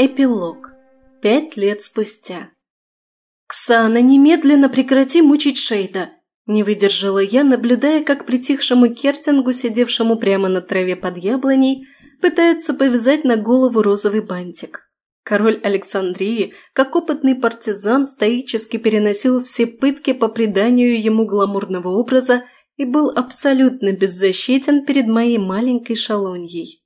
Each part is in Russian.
Эпилог. Пять лет спустя. «Ксана, немедленно прекрати мучить Шейда!» Не выдержала я, наблюдая, как притихшему Кертингу, сидевшему прямо на траве под яблоней, пытаются повязать на голову розовый бантик. Король Александрии, как опытный партизан, стоически переносил все пытки по приданию ему гламурного образа и был абсолютно беззащитен перед моей маленькой шалуньей.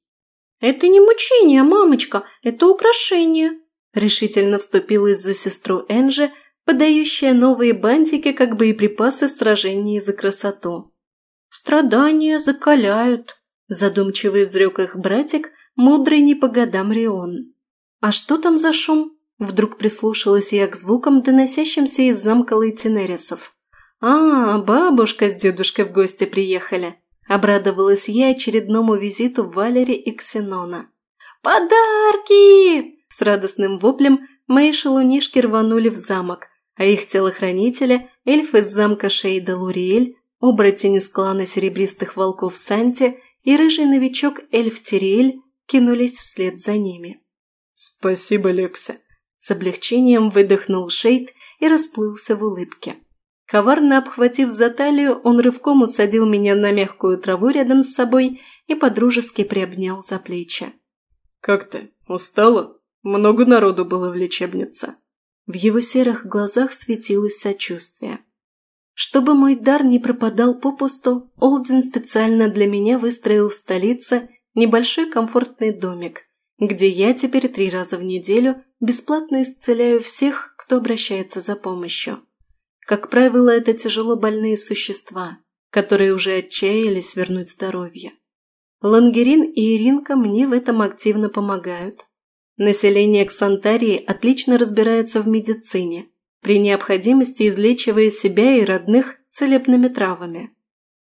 «Это не мучение, мамочка, это украшение», – решительно вступилась за сестру Энжи, подающая новые бантики как боеприпасы в сражении за красоту. «Страдания закаляют», – задумчиво изрек их братик, мудрый не по годам Рион. «А что там за шум?» – вдруг прислушалась я к звукам, доносящимся из замка Лейтенерисов. «А, бабушка с дедушкой в гости приехали. Обрадовалась я очередному визиту Валери и Ксенона. «Подарки!» С радостным воплем мои шалунишки рванули в замок, а их телохранители, эльф из замка Шейда Луриэль, оборотень из клана серебристых волков Санти и рыжий новичок эльф Тириэль кинулись вслед за ними. «Спасибо, Лекса!» С облегчением выдохнул Шейд и расплылся в улыбке. Коварно обхватив за талию, он рывком усадил меня на мягкую траву рядом с собой и подружески приобнял за плечи. «Как ты? Устала? Много народу было в лечебнице». В его серых глазах светилось сочувствие. Чтобы мой дар не пропадал попусту, Олдин специально для меня выстроил в столице небольшой комфортный домик, где я теперь три раза в неделю бесплатно исцеляю всех, кто обращается за помощью. Как правило, это тяжело больные существа, которые уже отчаялись вернуть здоровье. Лангерин и Иринка мне в этом активно помогают. Население Ксантарии отлично разбирается в медицине, при необходимости излечивая себя и родных целебными травами.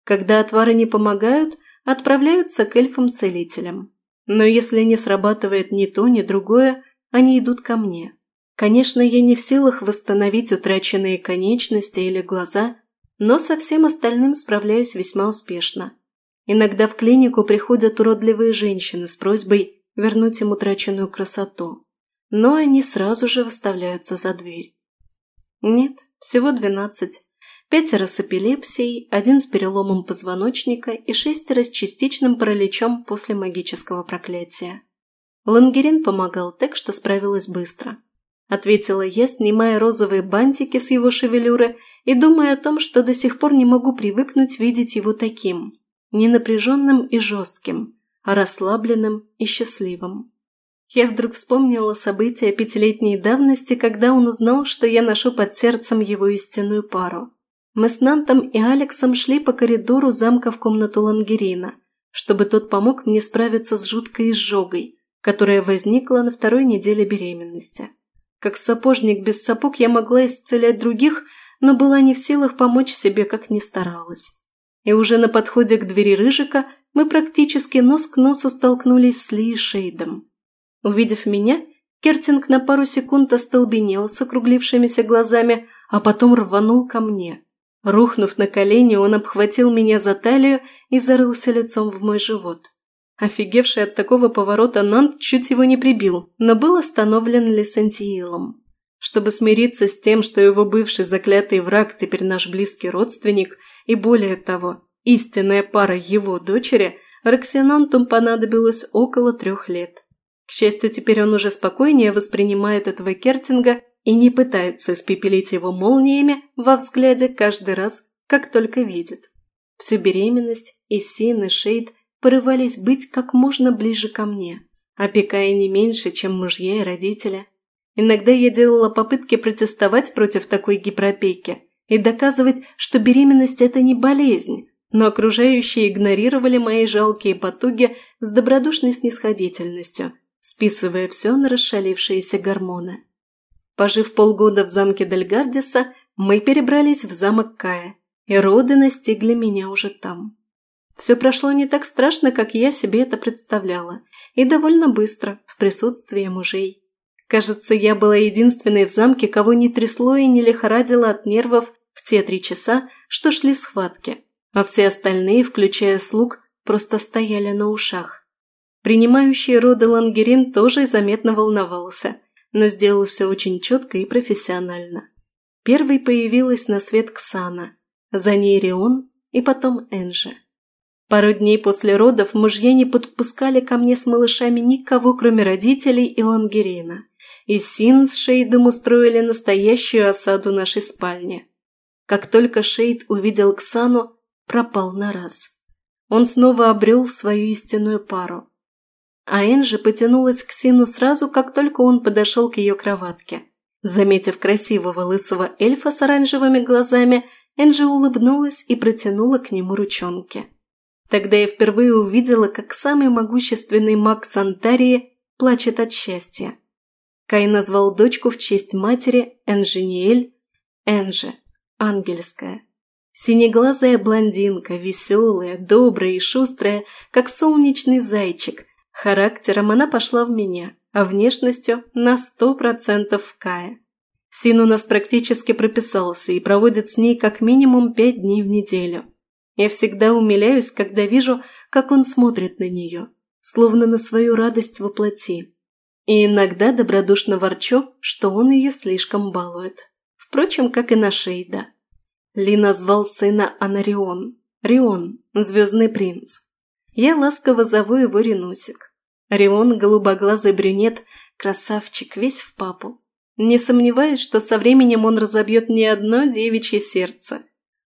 Когда отвары не помогают, отправляются к эльфам-целителям. Но если не срабатывает ни то, ни другое, они идут ко мне. Конечно, я не в силах восстановить утраченные конечности или глаза, но со всем остальным справляюсь весьма успешно. Иногда в клинику приходят уродливые женщины с просьбой вернуть им утраченную красоту, но они сразу же выставляются за дверь. Нет, всего двенадцать. Пятеро с эпилепсией, один с переломом позвоночника и шестеро с частичным параличом после магического проклятия. Лангерин помогал так, что справилась быстро ответила я, снимая розовые бантики с его шевелюры и думая о том, что до сих пор не могу привыкнуть видеть его таким, не напряженным и жестким, а расслабленным и счастливым. Я вдруг вспомнила события пятилетней давности, когда он узнал, что я ношу под сердцем его истинную пару. Мы с Нантом и Алексом шли по коридору замка в комнату Лангерина, чтобы тот помог мне справиться с жуткой изжогой, которая возникла на второй неделе беременности. Как сапожник без сапог я могла исцелять других, но была не в силах помочь себе, как ни старалась. И уже на подходе к двери Рыжика мы практически нос к носу столкнулись с Ли и Шейдом. Увидев меня, Кертинг на пару секунд остолбенел с округлившимися глазами, а потом рванул ко мне. Рухнув на колени, он обхватил меня за талию и зарылся лицом в мой живот. Офигевший от такого поворота Нант чуть его не прибил, но был остановлен Лесантиилом. Чтобы смириться с тем, что его бывший заклятый враг теперь наш близкий родственник, и более того, истинная пара его дочери, Роксинанту понадобилось около трех лет. К счастью, теперь он уже спокойнее воспринимает этого Кертинга и не пытается испепелить его молниями во взгляде каждый раз, как только видит. Всю беременность и Син, и Шейд – порывались быть как можно ближе ко мне, опекая не меньше, чем мужья и родители. Иногда я делала попытки протестовать против такой гиперопеки и доказывать, что беременность – это не болезнь, но окружающие игнорировали мои жалкие потуги с добродушной снисходительностью, списывая все на расшалившиеся гормоны. Пожив полгода в замке Дельгардиса, мы перебрались в замок Кая, и роды настигли меня уже там. Все прошло не так страшно, как я себе это представляла, и довольно быстро, в присутствии мужей. Кажется, я была единственной в замке, кого не трясло и не лихорадило от нервов в те три часа, что шли схватки, а все остальные, включая слуг, просто стояли на ушах. Принимающий роды Лангерин тоже заметно волновался, но сделал все очень четко и профессионально. Первой появилась на свет Ксана, за ней Рион и потом Энжи. Пару дней после родов мужья не подпускали ко мне с малышами никого, кроме родителей и Лангерина. И Син с Шейдом устроили настоящую осаду нашей спальни. Как только Шейд увидел Ксану, пропал на раз. Он снова обрел свою истинную пару. А Энжи потянулась к Сину сразу, как только он подошел к ее кроватке. Заметив красивого лысого эльфа с оранжевыми глазами, Энжи улыбнулась и протянула к нему ручонки. Тогда я впервые увидела, как самый могущественный маг Сантарии плачет от счастья. Кай назвал дочку в честь матери Энжиниэль Энжи, ангельская. Синеглазая блондинка, веселая, добрая и шустрая, как солнечный зайчик. Характером она пошла в меня, а внешностью на сто процентов в Кая. Син у нас практически прописался и проводит с ней как минимум пять дней в неделю. Я всегда умиляюсь, когда вижу, как он смотрит на нее, словно на свою радость во плоти. И иногда добродушно ворчу, что он ее слишком балует. Впрочем, как и на Шейда. Ли назвал сына Анарион. Рион, звездный принц. Я ласково зову его Ренусик. Рион – голубоглазый брюнет, красавчик, весь в папу. Не сомневаюсь, что со временем он разобьет не одно девичье сердце.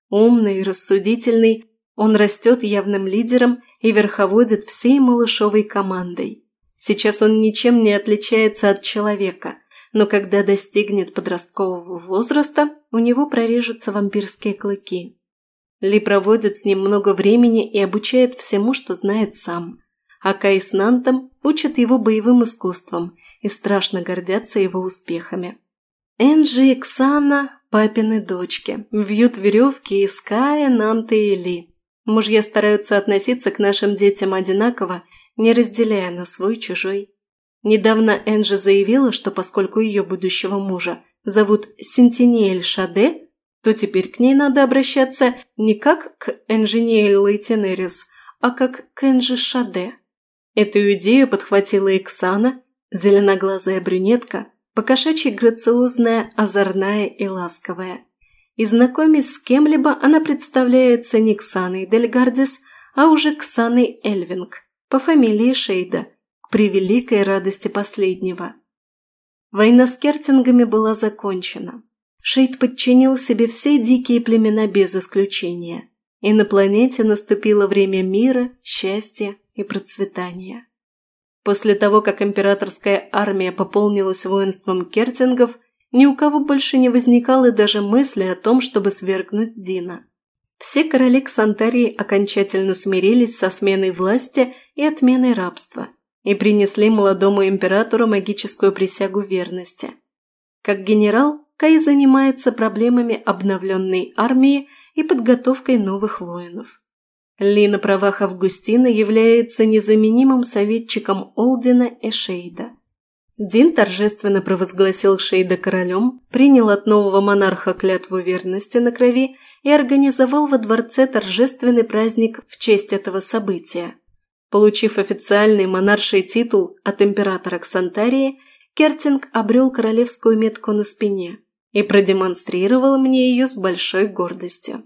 Умный, рассудительный, он растет явным лидером и верховодит всей малышовой командой. Сейчас он ничем не отличается от человека, но когда достигнет подросткового возраста, у него прорежутся вампирские клыки. Ли проводит с ним много времени и обучает всему, что знает сам. А Кай с Нантом учат его боевым искусствам и страшно гордятся его успехами. Энджи и Ксана – папины дочки, вьют веревки из Кая, Нанта и Ли. Мужья стараются относиться к нашим детям одинаково, не разделяя на свой-чужой. Недавно Энджи заявила, что поскольку ее будущего мужа зовут Сентиниэль Шаде, то теперь к ней надо обращаться не как к Энжиниэль Лейтенерис, а как к Энджи Шаде. Эту идею подхватила Иксана, зеленоглазая брюнетка, покошачьи грациозная, озорная и ласковая. И знакомясь с кем-либо, она представляется не Ксаной Дельгардис, а уже Ксаной Эльвинг, по фамилии Шейда, к превеликой радости последнего. Война с Кертингами была закончена. Шейд подчинил себе все дикие племена без исключения. И на планете наступило время мира, счастья и процветания. После того, как императорская армия пополнилась воинством кертингов, ни у кого больше не возникало даже мысли о том, чтобы свергнуть Дина. Все короли Ксантарии окончательно смирились со сменой власти и отменой рабства и принесли молодому императору магическую присягу верности. Как генерал, Кай занимается проблемами обновленной армии и подготовкой новых воинов. Ли на правах Августина является незаменимым советчиком Олдина и Шейда. Дин торжественно провозгласил Шейда королем, принял от нового монарха клятву верности на крови и организовал во дворце торжественный праздник в честь этого события. Получив официальный монарший титул от императора Ксантарии, Кертинг обрел королевскую метку на спине и продемонстрировал мне ее с большой гордостью.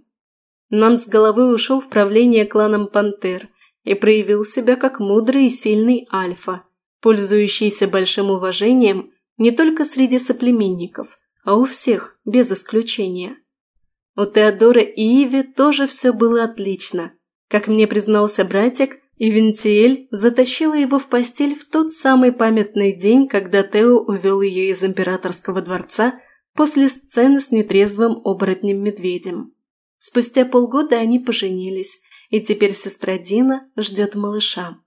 Нан с головы ушел в правление кланом Пантер и проявил себя как мудрый и сильный альфа, пользующийся большим уважением не только среди соплеменников, а у всех, без исключения. У Теодора и Иви тоже все было отлично. Как мне признался братик, Ивентиэль затащила его в постель в тот самый памятный день, когда Тео увел ее из императорского дворца после сцены с нетрезвым оборотнем-медведем. Спустя полгода они поженились, и теперь сестра Дина ждет малыша.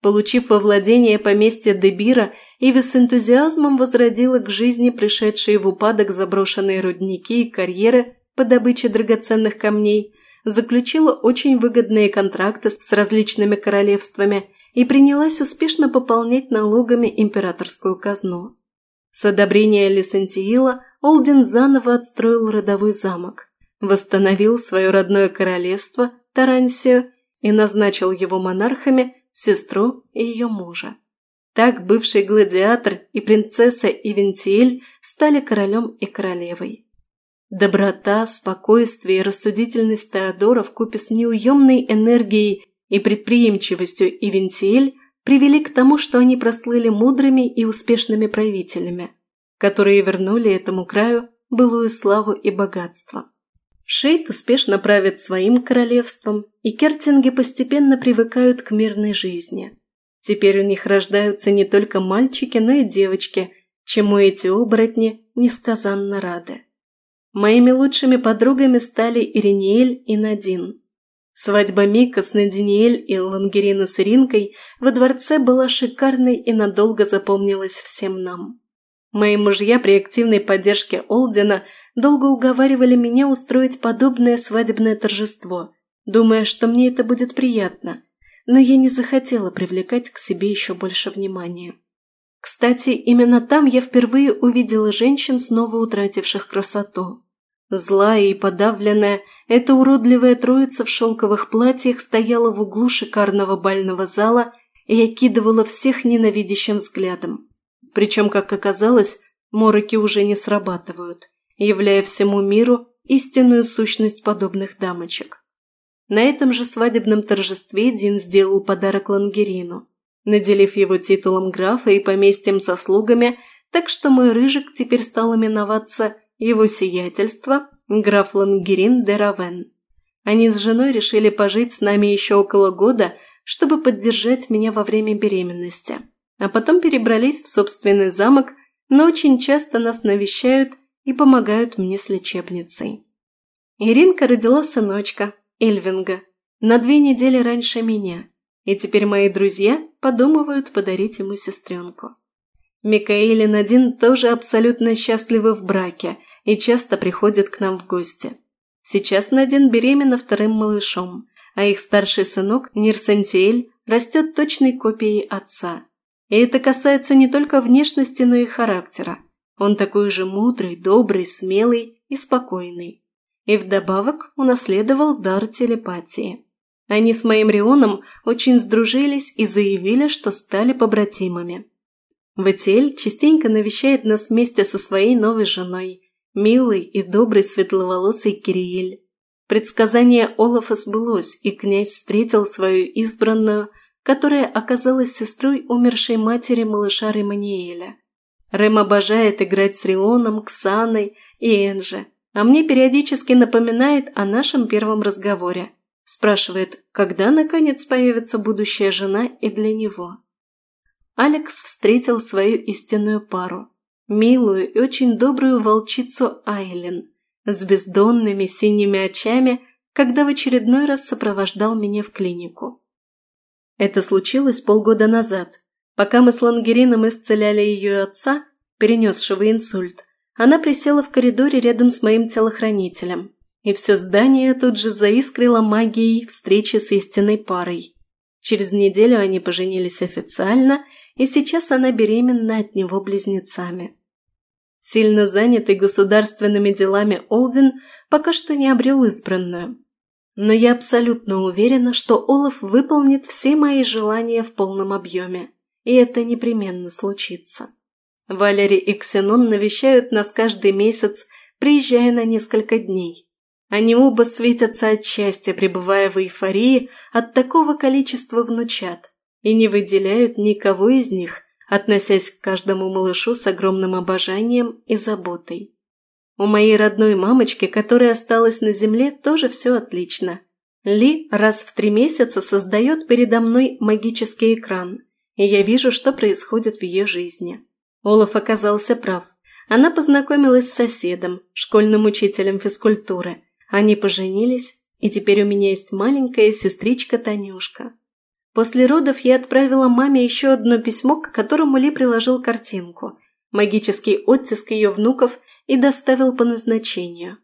Получив во владение поместье Дебира, Иви с энтузиазмом возродила к жизни пришедшие в упадок заброшенные рудники и карьеры по добыче драгоценных камней, заключила очень выгодные контракты с различными королевствами и принялась успешно пополнять налогами императорскую казну. С одобрения Лисантиила Олдин заново отстроил родовой замок восстановил свое родное королевство, Тарансию, и назначил его монархами сестру и ее мужа. Так бывший гладиатор и принцесса Ивентиэль стали королем и королевой. Доброта, спокойствие и рассудительность Теодора вкупе с неуемной энергией и предприимчивостью Ивентиэль привели к тому, что они прослыли мудрыми и успешными правителями, которые вернули этому краю былую славу и богатство. Шейд успешно правит своим королевством, и кертинги постепенно привыкают к мирной жизни. Теперь у них рождаются не только мальчики, но и девочки, чему эти оборотни несказанно рады. Моими лучшими подругами стали Ириниэль и Надин. Свадьба Мика с Надиниэль и Лангерина с Иринкой во дворце была шикарной и надолго запомнилась всем нам. Мои мужья при активной поддержке Олдина долго уговаривали меня устроить подобное свадебное торжество, думая, что мне это будет приятно, но я не захотела привлекать к себе еще больше внимания. Кстати, именно там я впервые увидела женщин, снова утративших красоту. Злая и подавленная, эта уродливая троица в шелковых платьях стояла в углу шикарного бального зала и окидывала всех ненавидящим взглядом. Причем, как оказалось, мороки уже не срабатывают, являя всему миру истинную сущность подобных дамочек. На этом же свадебном торжестве Дин сделал подарок Лангерину, наделив его титулом графа и поместьем со слугами, так что мой рыжик теперь стал именоваться его сиятельство граф Лангерин де Равен. Они с женой решили пожить с нами еще около года, чтобы поддержать меня во время беременности, а потом перебрались в собственный замок, но очень часто нас навещают и помогают мне с лечебницей. Иринка родила сыночка, Эльвинга, на две недели раньше меня, и теперь мои друзья подумывают подарить ему сестренку. Микаэль и Надин тоже абсолютно счастливы в браке и часто приходит к нам в гости. Сейчас Надин беременна вторым малышом, а их старший сынок Нирсантиэль растет точной копией отца. И это касается не только внешности, но и характера. Он такой же мудрый, добрый, смелый и спокойный. И вдобавок унаследовал дар телепатии. Они с моим Рионом очень сдружились и заявили, что стали побратимами. Ватиэль частенько навещает нас вместе со своей новой женой – милый и добрый светловолосый Кириэль. Предсказание Олафа сбылось, и князь встретил свою избранную, которая оказалась сестрой умершей матери малыша Реманиэля. Рэм обожает играть с Рионом, Ксаной и Энже, а мне периодически напоминает о нашем первом разговоре. Спрашивает, когда наконец появится будущая жена и для него. Алекс встретил свою истинную пару милую и очень добрую волчицу Айлен с бездонными синими очами, когда в очередной раз сопровождал меня в клинику. Это случилось полгода назад. Пока мы с Лангерином исцеляли ее отца, перенесшего инсульт, она присела в коридоре рядом с моим телохранителем, и все здание тут же заискрило магией встречи с истинной парой. Через неделю они поженились официально, и сейчас она беременна от него близнецами. Сильно занятый государственными делами Олдин пока что не обрел избранную. Но я абсолютно уверена, что Олаф выполнит все мои желания в полном объеме, и это непременно случится. Валери и Ксенон навещают нас каждый месяц, приезжая на несколько дней. Они оба светятся от счастья, пребывая в эйфории от такого количества внучат, и не выделяют никого из них, относясь к каждому малышу с огромным обожанием и заботой. У моей родной мамочки, которая осталась на земле, тоже все отлично. Ли раз в три месяца создает передо мной магический экран, и я вижу, что происходит в ее жизни. Олаф оказался прав. Она познакомилась с соседом, школьным учителем физкультуры. Они поженились, и теперь у меня есть маленькая сестричка Танюшка. После родов я отправила маме еще одно письмо, к которому Ли приложил картинку, магический оттиск ее внуков и доставил по назначению.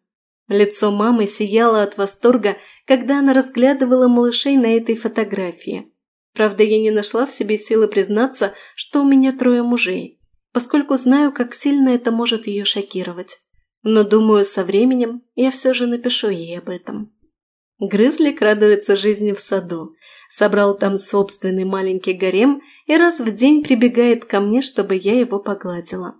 Лицо мамы сияло от восторга, когда она разглядывала малышей на этой фотографии. Правда, я не нашла в себе силы признаться, что у меня трое мужей, поскольку знаю, как сильно это может ее шокировать. Но думаю, со временем я все же напишу ей об этом. Грызлик радуется жизни в саду, собрал там собственный маленький гарем и раз в день прибегает ко мне, чтобы я его погладила.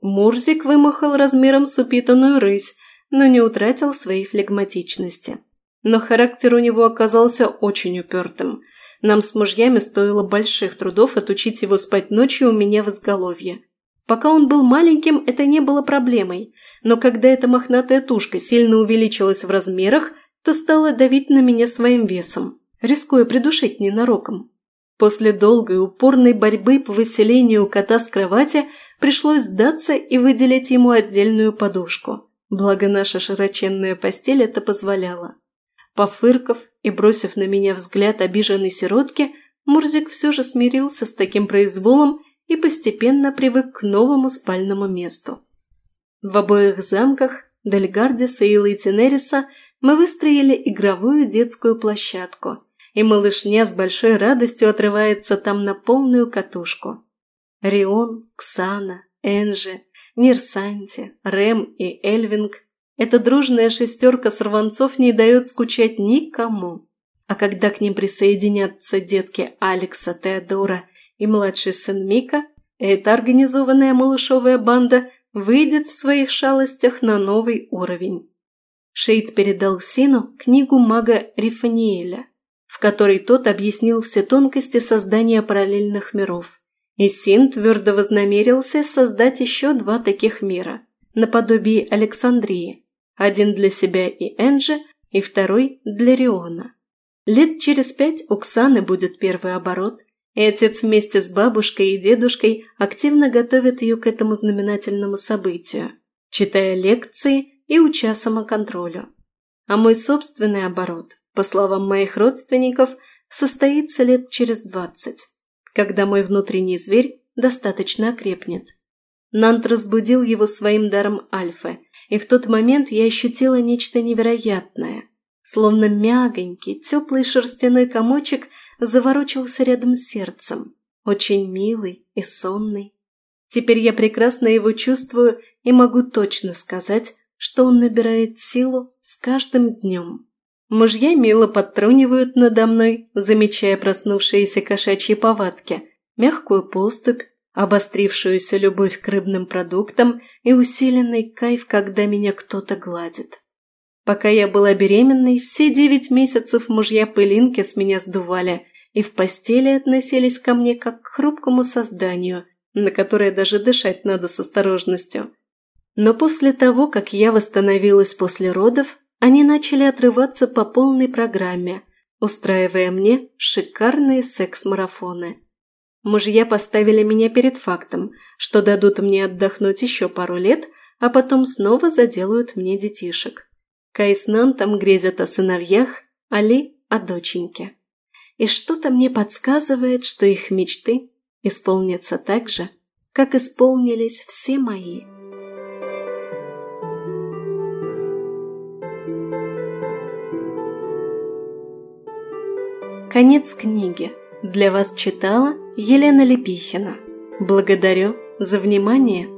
Мурзик вымахал размером с упитанную рысь, но не утратил своей флегматичности. Но характер у него оказался очень упертым. Нам с мужьями стоило больших трудов отучить его спать ночью у меня в изголовье. Пока он был маленьким, это не было проблемой, но когда эта мохнатая тушка сильно увеличилась в размерах, то стала давить на меня своим весом, рискуя придушить ненароком. После долгой упорной борьбы по выселению кота с кровати пришлось сдаться и выделить ему отдельную подушку. Благо наша широченная постель это позволяла. Пофырков и бросив на меня взгляд обиженной сиротки, Мурзик все же смирился с таким произволом и постепенно привык к новому спальному месту. В обоих замках Дельгардиса и Лейтенериса мы выстроили игровую детскую площадку, и малышня с большой радостью отрывается там на полную катушку. Рион, Ксана, Энжи, Нирсанти, Рэм и Эльвинг – эта дружная шестерка сорванцов не дает скучать никому. А когда к ним присоединятся детки Алекса, Теодора и младший сын Мика, эта организованная малышовая банда выйдет в своих шалостях на новый уровень. Шейд передал Сину книгу мага Рифаниэля, в которой тот объяснил все тонкости создания параллельных миров. И Син твердо вознамерился создать еще два таких мира, наподобие Александрии, один для себя и Энджи, и второй для Риона. Лет через пять у Ксаны будет первый оборот, и отец вместе с бабушкой и дедушкой активно готовят ее к этому знаменательному событию, читая лекции и уча самоконтролю. А мой собственный оборот, по словам моих родственников, состоится лет через двадцать, когда мой внутренний зверь достаточно окрепнет. Нант разбудил его своим даром альфы, и в тот момент я ощутила нечто невероятное, словно мягонький, теплый шерстяной комочек – заворочился рядом с сердцем, очень милый и сонный. Теперь я прекрасно его чувствую и могу точно сказать, что он набирает силу с каждым днем. Мужья мило подтрунивают надо мной, замечая проснувшиеся кошачьи повадки, мягкую поступь, обострившуюся любовь к рыбным продуктам и усиленный кайф, когда меня кто-то гладит. Пока я была беременной, все девять месяцев мужья пылинки с меня сдували и в постели относились ко мне как к хрупкому созданию, на которое даже дышать надо с осторожностью. Но после того, как я восстановилась после родов, они начали отрываться по полной программе, устраивая мне шикарные секс-марафоны. Мужья поставили меня перед фактом, что дадут мне отдохнуть еще пару лет, а потом снова заделают мне детишек. Кай с Нантом грезят о сыновьях, Али – о доченьке. И что-то мне подсказывает, что их мечты исполнятся так же, как исполнились все мои. Конец книги. Для вас читала Елена Лепихина. Благодарю за внимание.